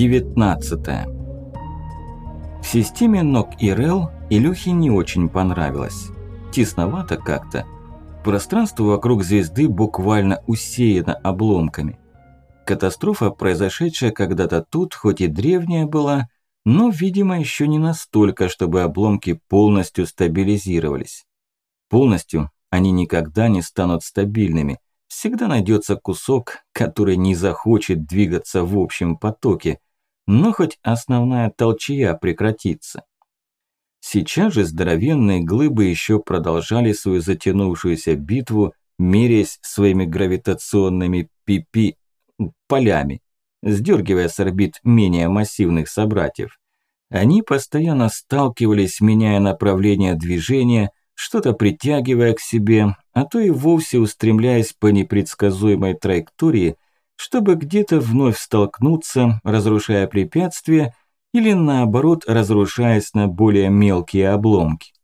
Глава 19 В системе Нок и Рел Илюхе не очень понравилось. Тесновато как-то. Пространство вокруг звезды буквально усеяно обломками. Катастрофа, произошедшая когда-то тут, хоть и древняя была, но, видимо, еще не настолько, чтобы обломки полностью стабилизировались. Полностью они никогда не станут стабильными – Всегда найдется кусок, который не захочет двигаться в общем потоке, но хоть основная толчья прекратится. Сейчас же здоровенные глыбы еще продолжали свою затянувшуюся битву, меряясь своими гравитационными пипи полями, сдергивая с орбит менее массивных собратьев. Они постоянно сталкивались, меняя направление движения, что-то притягивая к себе, а то и вовсе устремляясь по непредсказуемой траектории, чтобы где-то вновь столкнуться, разрушая препятствия, или наоборот разрушаясь на более мелкие обломки.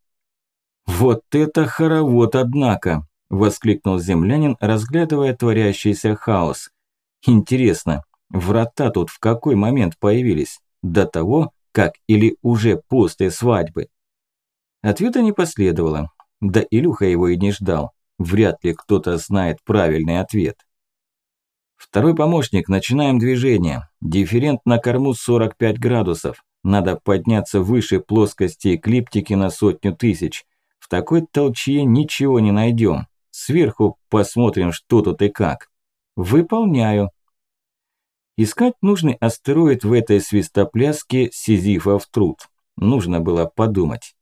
«Вот это хоровод, однако!» – воскликнул землянин, разглядывая творящийся хаос. «Интересно, врата тут в какой момент появились? До того, как или уже после свадьбы?» Ответа не последовало. Да Илюха его и не ждал. Вряд ли кто-то знает правильный ответ. Второй помощник, начинаем движение. Дифферент на корму 45 градусов. Надо подняться выше плоскости эклиптики на сотню тысяч. В такой толчье ничего не найдем. Сверху посмотрим, что тут и как. Выполняю. Искать нужный астероид в этой свистопляске Сизифов труд. Нужно было подумать.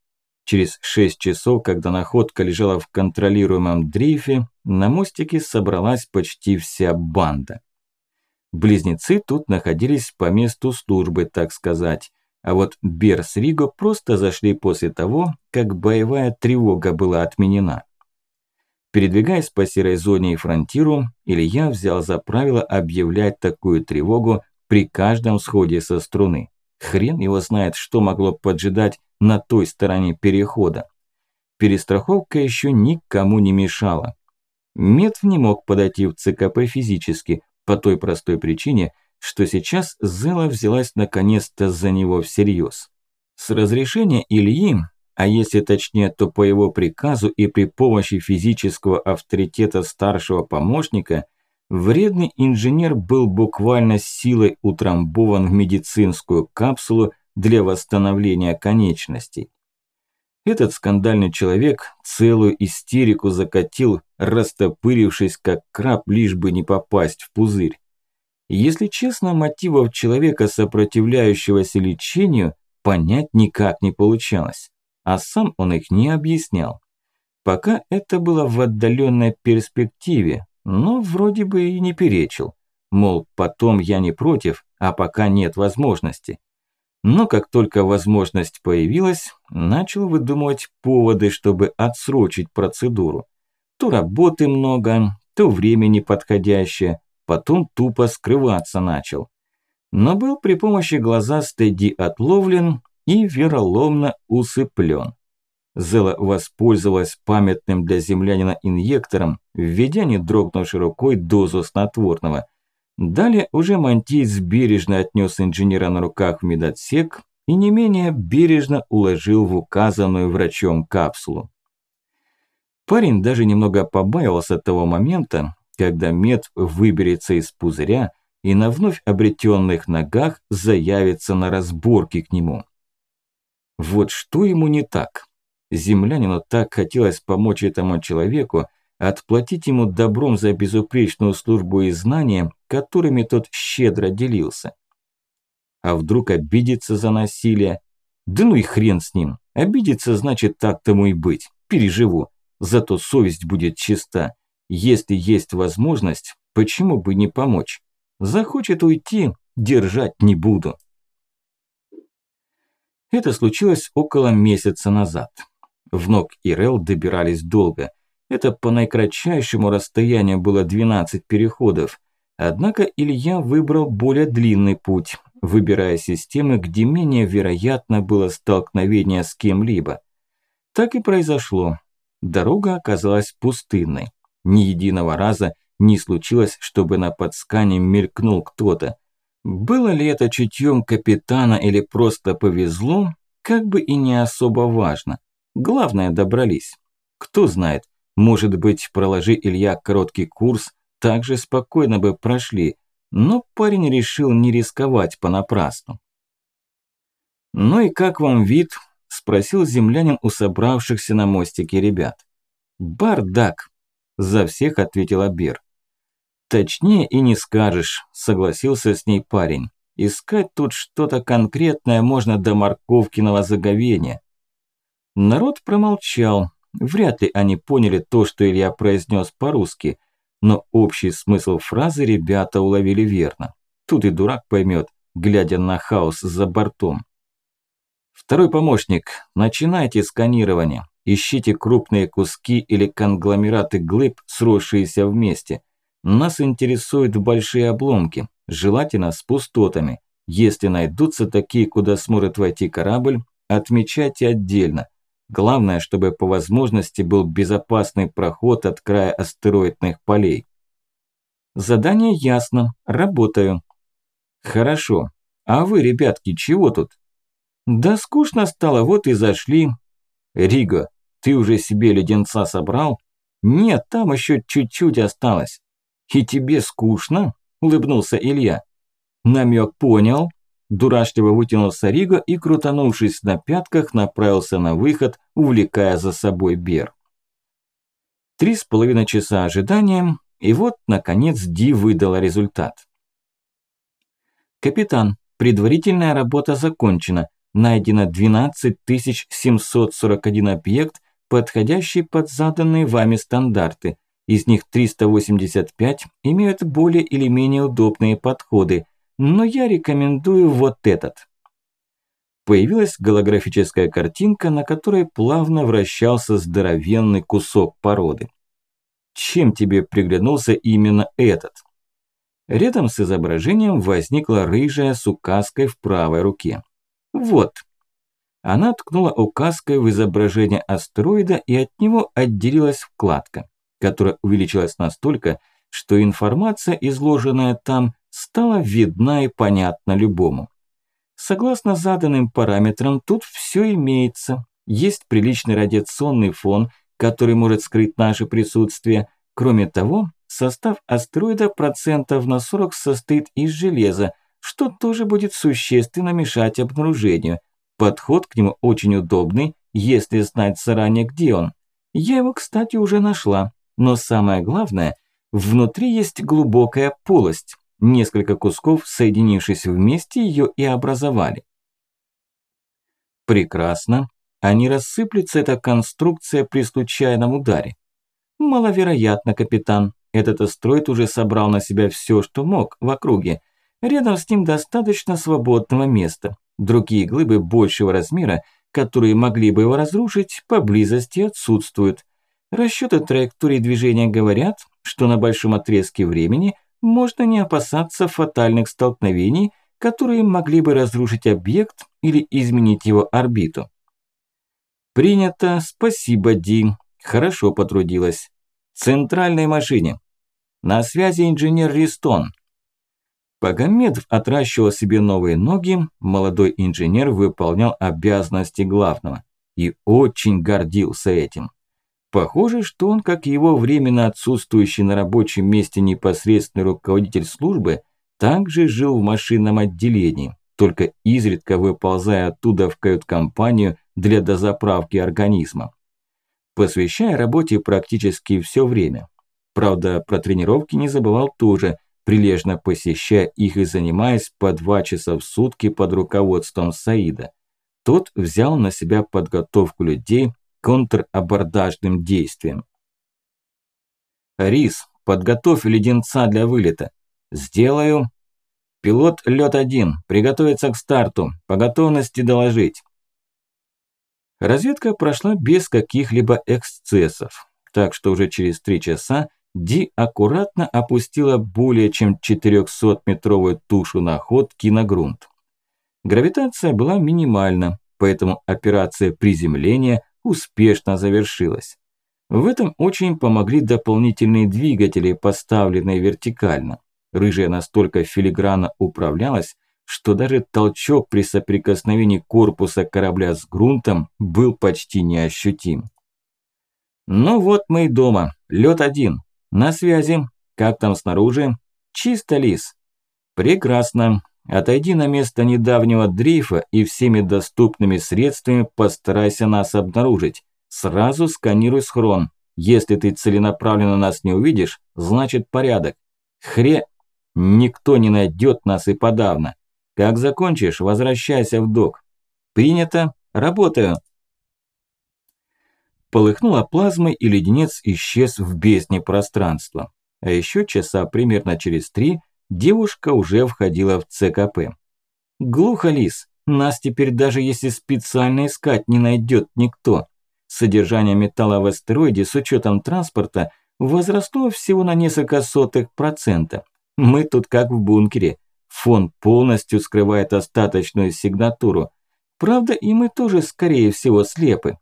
Через шесть часов, когда находка лежала в контролируемом дрейфе, на мостике собралась почти вся банда. Близнецы тут находились по месту службы, так сказать, а вот Бер с Риго просто зашли после того, как боевая тревога была отменена. Передвигаясь по серой зоне и фронтиру, Илья взял за правило объявлять такую тревогу при каждом сходе со струны. Хрен его знает, что могло поджидать на той стороне перехода. Перестраховка еще никому не мешала. Мед не мог подойти в ЦКП физически, по той простой причине, что сейчас Зела взялась наконец-то за него всерьез. С разрешения Ильи, а если точнее, то по его приказу и при помощи физического авторитета старшего помощника, вредный инженер был буквально силой утрамбован в медицинскую капсулу для восстановления конечностей. Этот скандальный человек целую истерику закатил, растопырившись как краб, лишь бы не попасть в пузырь. Если честно, мотивов человека, сопротивляющегося лечению, понять никак не получалось, а сам он их не объяснял. Пока это было в отдаленной перспективе, но вроде бы и не перечил. Мол, потом я не против, а пока нет возможности. Но как только возможность появилась, начал выдумывать поводы, чтобы отсрочить процедуру. То работы много, то времени подходящее, потом тупо скрываться начал. Но был при помощи Ди отловлен и вероломно усыплен. Зела воспользовалась памятным для землянина инъектором, введя не дрогнувшей рукой дозу снотворного – Далее уже Мантиец бережно отнес инженера на руках в медотсек и не менее бережно уложил в указанную врачом капсулу. Парень даже немного побаивался того момента, когда мед выберется из пузыря и на вновь обретенных ногах заявится на разборки к нему. Вот что ему не так? Землянину так хотелось помочь этому человеку, отплатить ему добром за безупречную службу и знания, которыми тот щедро делился. А вдруг обидится за насилие? Да ну и хрен с ним. Обидится, значит, так тому и быть. Переживу. Зато совесть будет чиста. Если есть возможность, почему бы не помочь? Захочет уйти, держать не буду. Это случилось около месяца назад. В ног и Рел добирались долго – это по наикратчайшему расстоянию было 12 переходов. Однако Илья выбрал более длинный путь, выбирая системы, где менее вероятно было столкновение с кем-либо. Так и произошло. Дорога оказалась пустынной. Ни единого раза не случилось, чтобы на подскане мелькнул кто-то. Было ли это чутьем капитана или просто повезло, как бы и не особо важно. Главное, добрались. Кто знает, может быть, проложи Илья короткий курс, также спокойно бы прошли, но парень решил не рисковать понапрасну. «Ну и как вам вид?» – спросил землянин у собравшихся на мостике ребят. «Бардак!» – за всех ответила Бер. «Точнее и не скажешь», – согласился с ней парень. «Искать тут что-то конкретное можно до морковкиного заговения». Народ промолчал. Вряд ли они поняли то, что Илья произнес по-русски, но общий смысл фразы ребята уловили верно. Тут и дурак поймет, глядя на хаос за бортом. Второй помощник, начинайте сканирование. Ищите крупные куски или конгломераты глыб, сросшиеся вместе. Нас интересуют большие обломки, желательно с пустотами. Если найдутся такие, куда сможет войти корабль, отмечайте отдельно. Главное, чтобы по возможности был безопасный проход от края астероидных полей. Задание ясно. Работаю. Хорошо. А вы, ребятки, чего тут? Да скучно стало, вот и зашли. Риго, ты уже себе леденца собрал? Нет, там еще чуть-чуть осталось. И тебе скучно? Улыбнулся Илья. Намек понял. Дурашливо вытянулся Риго и, крутанувшись на пятках, направился на выход, увлекая за собой Бер. Три с половиной часа ожидания, и вот, наконец, Ди выдала результат. «Капитан, предварительная работа закончена. Найдено 12 741 объект, подходящий под заданные вами стандарты. Из них 385 имеют более или менее удобные подходы, но я рекомендую вот этот. Появилась голографическая картинка, на которой плавно вращался здоровенный кусок породы. Чем тебе приглянулся именно этот? Рядом с изображением возникла рыжая с указкой в правой руке. Вот. Она ткнула указкой в изображение астероида и от него отделилась вкладка, которая увеличилась настолько, что информация, изложенная там, стала видна и понятна любому. Согласно заданным параметрам, тут все имеется. Есть приличный радиационный фон, который может скрыть наше присутствие. Кроме того, состав астероида процентов на 40 состоит из железа, что тоже будет существенно мешать обнаружению. Подход к нему очень удобный, если знать заранее, где он. Я его, кстати, уже нашла. Но самое главное, внутри есть глубокая полость. Несколько кусков, соединившись вместе, ее и образовали. Прекрасно. А не рассыплется эта конструкция при случайном ударе? Маловероятно, капитан. Этот астероид уже собрал на себя все, что мог в округе. Рядом с ним достаточно свободного места. Другие глыбы большего размера, которые могли бы его разрушить, поблизости отсутствуют. Расчеты траектории движения говорят, что на большом отрезке времени можно не опасаться фатальных столкновений, которые могли бы разрушить объект или изменить его орбиту. Принято, спасибо, Ди. Хорошо потрудилась. Центральной машине. На связи инженер Ристон. Медв отращивал себе новые ноги, молодой инженер выполнял обязанности главного и очень гордился этим. Похоже, что он, как его временно отсутствующий на рабочем месте непосредственный руководитель службы, также жил в машинном отделении, только изредка выползая оттуда в кают-компанию для дозаправки организма. Посвящая работе практически все время. Правда, про тренировки не забывал тоже, прилежно посещая их и занимаясь по два часа в сутки под руководством Саида. Тот взял на себя подготовку людей контрабордажным действиям. «Рис, подготовь леденца для вылета». «Сделаю». «Пилот лед-1, приготовиться к старту, по готовности доложить». Разведка прошла без каких-либо эксцессов, так что уже через три часа Ди аккуратно опустила более чем 400-метровую тушу находки на грунт. Гравитация была минимальна, поэтому операция приземления успешно завершилась. В этом очень помогли дополнительные двигатели, поставленные вертикально. Рыжая настолько филигранно управлялась, что даже толчок при соприкосновении корпуса корабля с грунтом был почти неощутим. Ну вот мы и дома. Лёд один. На связи. Как там снаружи? Чисто, Лис. Прекрасно. Отойди на место недавнего дрейфа и всеми доступными средствами постарайся нас обнаружить. Сразу сканируй схрон. Если ты целенаправленно нас не увидишь, значит порядок. Хре... Никто не найдет нас и подавно. Как закончишь, возвращайся в док. Принято. Работаю. Полыхнула плазмой, и леденец исчез в бездне пространства. А еще часа примерно через три девушка уже входила в ЦКП. Глухо, Лис, нас теперь даже если специально искать не найдет никто. Содержание металла в астероиде с учетом транспорта возросло всего на несколько сотых процента. Мы тут как в бункере. Фон полностью скрывает остаточную сигнатуру. Правда, и мы тоже, скорее всего, слепы.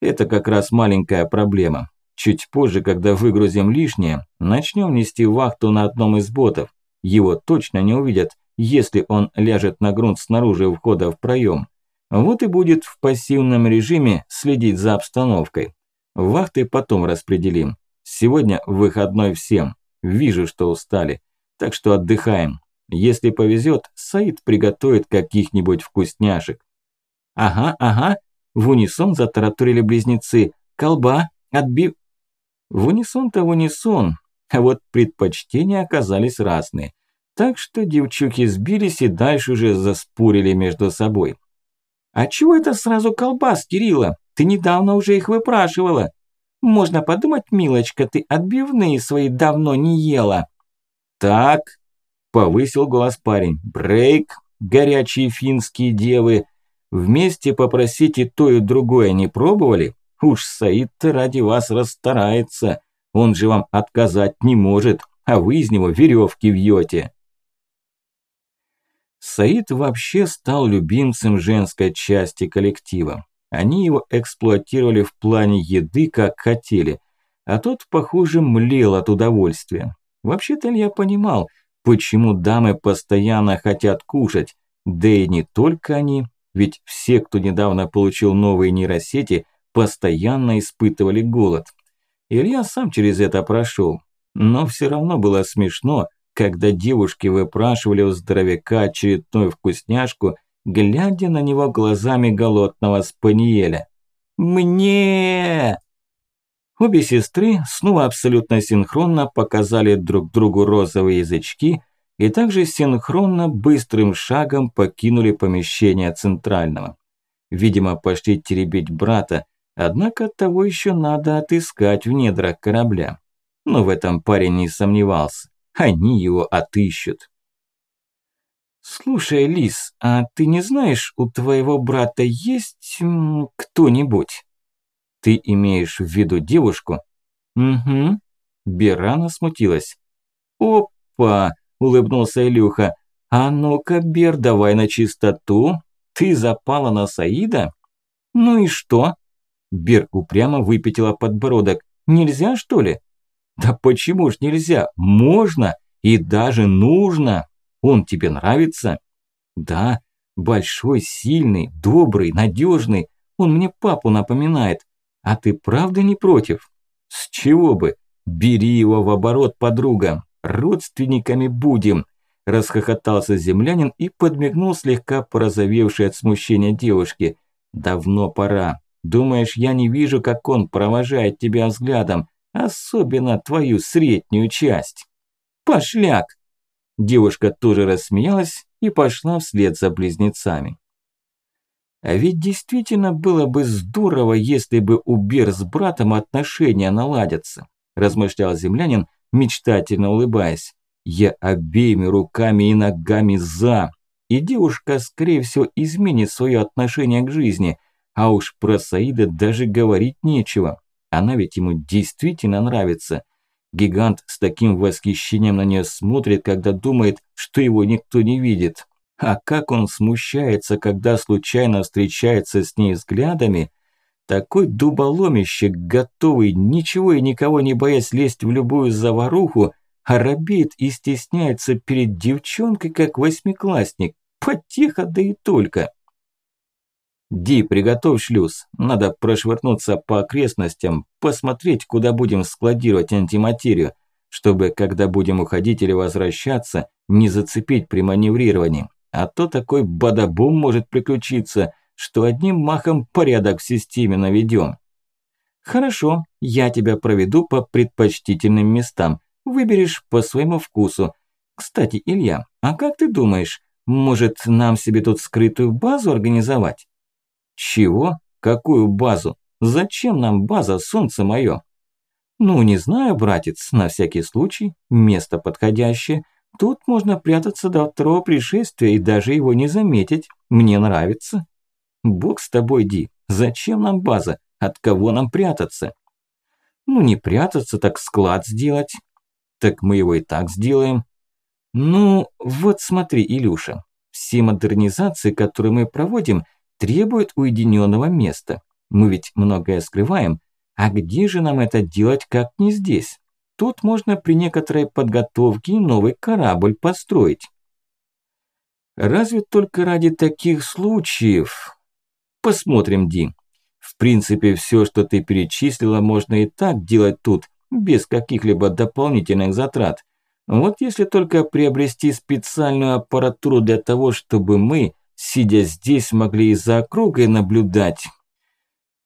Это как раз маленькая проблема. Чуть позже, когда выгрузим лишнее, начнем нести вахту на одном из ботов. Его точно не увидят, если он ляжет на грунт снаружи входа в проем. Вот и будет в пассивном режиме следить за обстановкой. Вахты потом распределим. Сегодня выходной всем. Вижу, что устали. Так что отдыхаем. Если повезет, Саид приготовит каких-нибудь вкусняшек. Ага, ага, в унисон затараторили близнецы. Колба, отбив... В унисон-то в унисон, а вот предпочтения оказались разные. Так что девчуки сбились и дальше уже заспорили между собой. «А чего это сразу колбас, Кирилла? Ты недавно уже их выпрашивала. Можно подумать, милочка, ты отбивные свои давно не ела». «Так», Повысил голос парень. «Брейк, горячие финские девы. Вместе попросите то и другое не пробовали? Уж Саид-то ради вас расстарается. Он же вам отказать не может, а вы из него веревки вьете». Саид вообще стал любимцем женской части коллектива. Они его эксплуатировали в плане еды, как хотели, а тот, похоже, млел от удовольствия. Вообще-то я понимал, почему дамы постоянно хотят кушать. Да и не только они, ведь все, кто недавно получил новые нейросети, постоянно испытывали голод. Илья сам через это прошел. Но все равно было смешно, когда девушки выпрашивали у здоровяка очередную вкусняшку, глядя на него глазами голодного спаниеля. «Мне!» Обе сестры снова абсолютно синхронно показали друг другу розовые язычки и также синхронно быстрым шагом покинули помещение центрального. Видимо, пошли теребить брата, однако того еще надо отыскать в недрах корабля. Но в этом парень не сомневался. Они его отыщут. «Слушай, Лис, а ты не знаешь, у твоего брата есть кто-нибудь?» Ты имеешь в виду девушку? Угу. Берана смутилась. Опа, улыбнулся Илюха. А ну-ка, Бер, давай на чистоту. Ты запала на Саида? Ну и что? Бер упрямо выпятила подбородок. Нельзя, что ли? Да почему ж нельзя? Можно и даже нужно. Он тебе нравится? Да, большой, сильный, добрый, надежный. Он мне папу напоминает. А ты правда не против? С чего бы? Бери его в оборот, подруга. Родственниками будем. Расхохотался землянин и подмигнул слегка порозовевшей от смущения девушки. Давно пора. Думаешь, я не вижу, как он провожает тебя взглядом, особенно твою среднюю часть? Пошляк! Девушка тоже рассмеялась и пошла вслед за близнецами. А ведь действительно было бы здорово, если бы у Бер с братом отношения наладятся, размышлял землянин, мечтательно улыбаясь. Я обеими руками и ногами за. И девушка, скорее всего, изменит свое отношение к жизни. А уж про Саида даже говорить нечего. Она ведь ему действительно нравится. Гигант с таким восхищением на нее смотрит, когда думает, что его никто не видит. А как он смущается, когда случайно встречается с ней взглядами, такой дуболомище, готовый, ничего и никого не боясь лезть в любую заваруху, а робеет и стесняется перед девчонкой, как восьмиклассник. Потеха, да и только. Ди, приготовь шлюз. Надо прошвырнуться по окрестностям, посмотреть, куда будем складировать антиматерию, чтобы, когда будем уходить или возвращаться, не зацепить при маневрировании. А то такой бадабум может приключиться, что одним махом порядок в системе наведем. Хорошо, я тебя проведу по предпочтительным местам. Выберешь по своему вкусу. Кстати, Илья, а как ты думаешь, может нам себе тут скрытую базу организовать? Чего? Какую базу? Зачем нам база, солнце мое? Ну, не знаю, братец, на всякий случай, место подходящее. Тут можно прятаться до второго пришествия и даже его не заметить. Мне нравится. Бог с тобой, Ди, зачем нам база? От кого нам прятаться? Ну, не прятаться, так склад сделать. Так мы его и так сделаем. Ну, вот смотри, Илюша, все модернизации, которые мы проводим – требует уединенного места. Мы ведь многое скрываем. А где же нам это делать, как не здесь? Тут можно при некоторой подготовке новый корабль построить. Разве только ради таких случаев? Посмотрим, Ди. В принципе, все, что ты перечислила, можно и так делать тут, без каких-либо дополнительных затрат. Вот если только приобрести специальную аппаратуру для того, чтобы мы сидя здесь, могли и за округой наблюдать.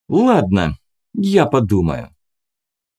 Ладно, я подумаю.